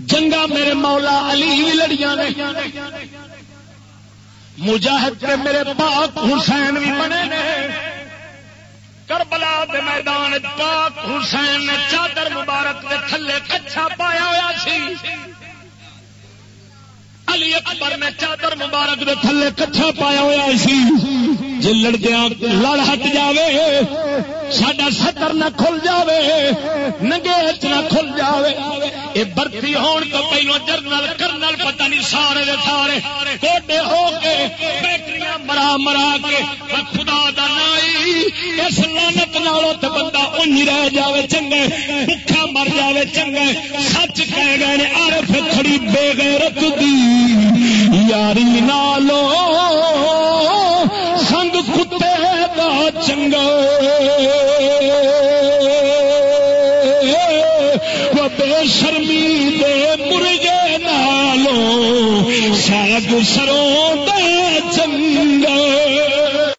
جنگا میرے مولا علی بھی لڑیاں نے۔ مجاہد کے میرے پاک حسین بھی بنے نے۔ کربلا دے میدان پاک حسین نے چادر مبارک دے تھلے کچھا پایا ہوا سی۔ علی اکبر نے چادر مبارک دے تھلے کچھا پایا ہوا سی۔ جی لڑدیا لڑ ہٹ جاوے سڈا سطر نہ کھل جاوے، نگیچ نہ کھل جاوے۔ اے برتی ہون تو پہلو جرنل، کرنل پتہ نہیں سارے دے سارے۔ کوڈے ہو کے بیکریاں مرا مرا کے خدا دا نائی، اس لانت نالوں تے بندہ اونج رہ جاوے چنگے بھکھا مر جاوے چنگے۔ سچ کہہ گئے نے، عارف کھڑی بے غیرت دی۔ یاری نالو چنگا۔ وہ بے شرمی دے مرغے نالوں ساگ سروں دے